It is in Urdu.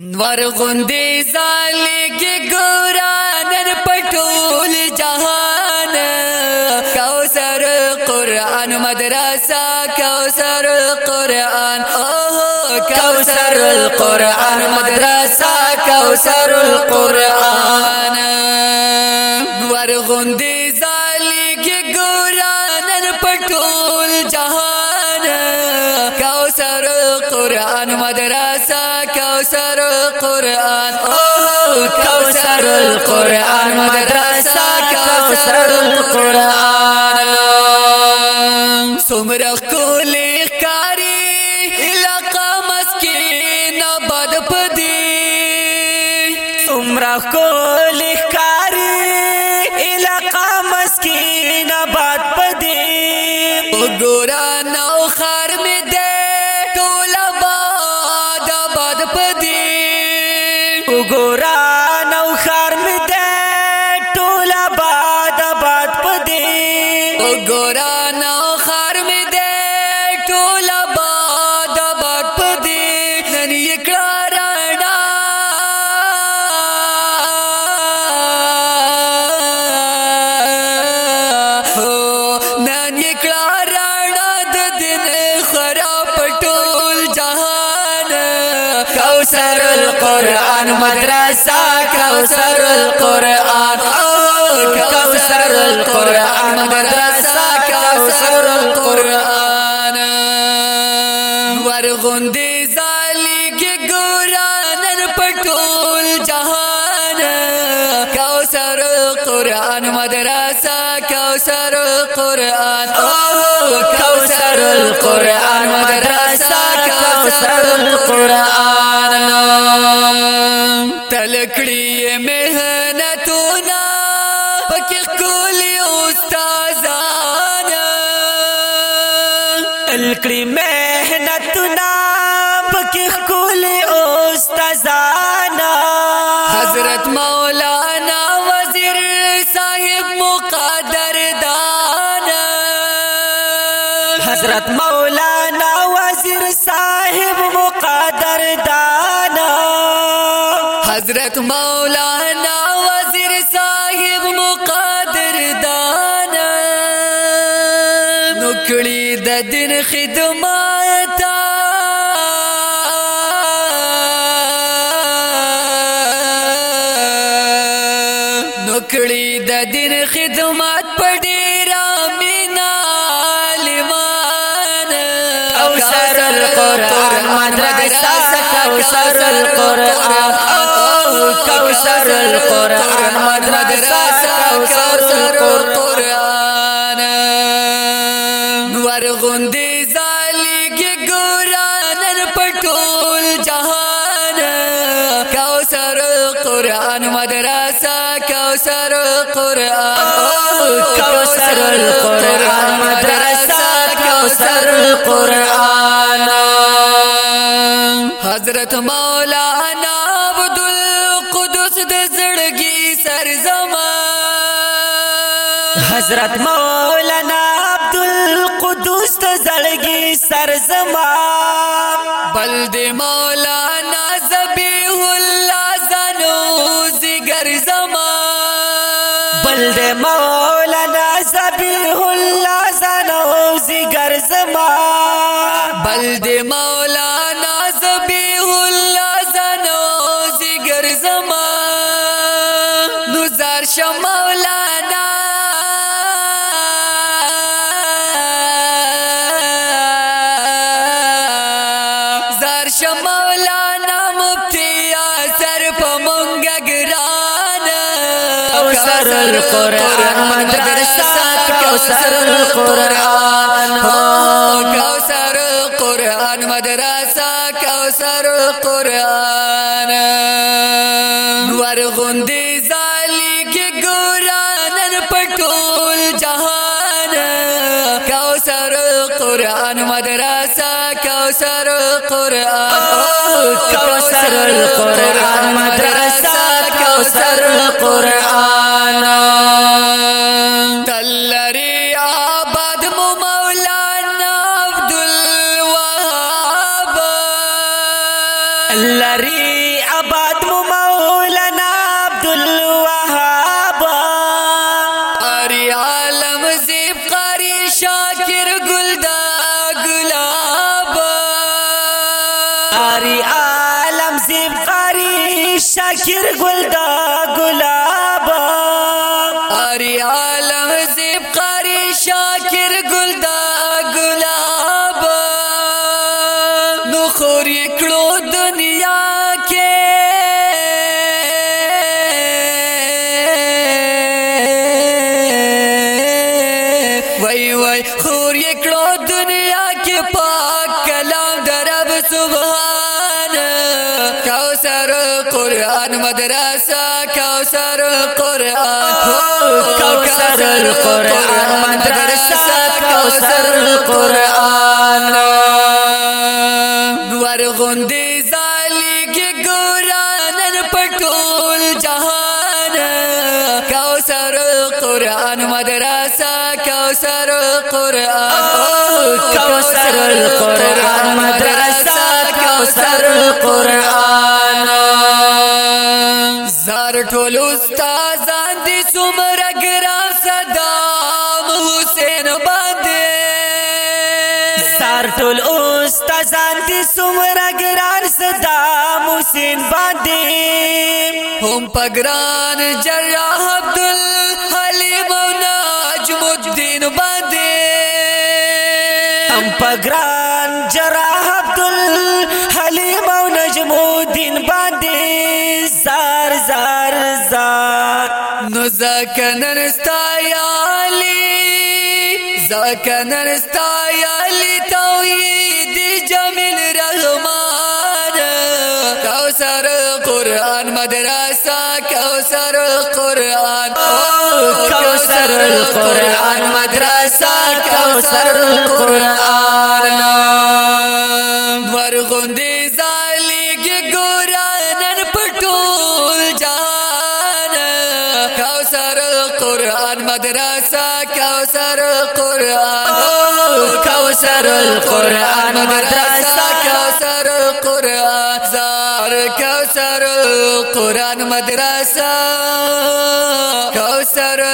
نور غندی زالی کی گورانن پٹول جہان۔ کوسر قرآن مدرسہ کوسر قرآن اوہ کوسر القرآن مدرسہ کوسر القرآن نور غندی زالی کی گورانن پٹول جہان کوسر قرآن مدرسہ کوسر القرآن، مدرسہ کوسر القرآن. سمر کولی کاری، علاقہ مسکین بد پدی. سمرا کو لکاری علاقہ مسکین بات پدی. گورا نو خار گورا نو خار می دے ٹولا باد بات پدی گورا نو خار می دے ٹولا باد بد پدی نن یکڑا کوثر القرآن، مدرسہ کوثر القرآن کوثر القرآن، مدرسہ کوثر القرآن۔ ورغندی زالی کی گورانن پٹول جہاں کوثر القرآن، مدرسہ کوثر القرآن. کوثر القرآن، مدرسہ کوثر القرآن. تلکڑی محنتونا پکی کولی استازان الکڑی محنت نام کی کل استازانا حضرت مولانا وزیر صاحب مقدر دانا حضرت مولانا وزیر صاحب مقدر دانا حضرت مولانا وزیر صاحب مقدر دانا نکڑی د دن خدماتا کوثر القرآن مدرسہ کوثر القرآن کوثر القرآن، مدرسہ کوثر القرآن۔ نور غندی زالی کی گورانن پٹول جہان۔ کوثر القرآن، مدرسہ کوثر القرآن۔ کوثر القرآن، مدرسہ کوثر القرآن۔ حضرت مولانا عبد القدس د زړګي سرزما حضرت مولانا عبد القدوس ته زړګي سرزما بلد مولانا زبیح الله زنو زگر زما بلد مولانا زبیح الله زنو زگر زما بلد مولانا نزار ش مولانا زار ش مولانا مفتی القرآن مدرسہ کوثر القرآن. کوثر القرآن مدرسہ کوثر القرآن کوثر القرآن مدرسہ کوثر القرآن تلری آباد مو مولانا عبد الوهاب لری شاکر گلدا گلاب۔ آری عالم زیب قاری شاکر گلدا گلاب۔ آری عالم زیب وای وای، خور یکړو دنیا کې پاک کلام درب سبحان. کوثر قرآن، مدرسہ، کوثر قرآن. کوثر القرآن مدرسہ کوثر قرآن؟ کوثر القرآن مدرسہ کوثر القرآن زار ټول استادان دي څومره ګرام صدام حسین باندې سار ټول استادان دي سمرا ګران صدام حسین باندې هم پګران جراح عبد پګران جراح عبد الحلیم او نجم الدین باندې زار زار زار نو زکنن استایالی زکنن استایالی توحید جمیل رحمان. کوثر قرآن مدرسہ کوثر قرآن. کوثر القرآن مدرسہ کوثر القرآن قرآن مدرسہ کوثر قرآن کوثر قرآن مدرسہ کوثر قرآن زار کوثر قرآن مدرسہ کوثر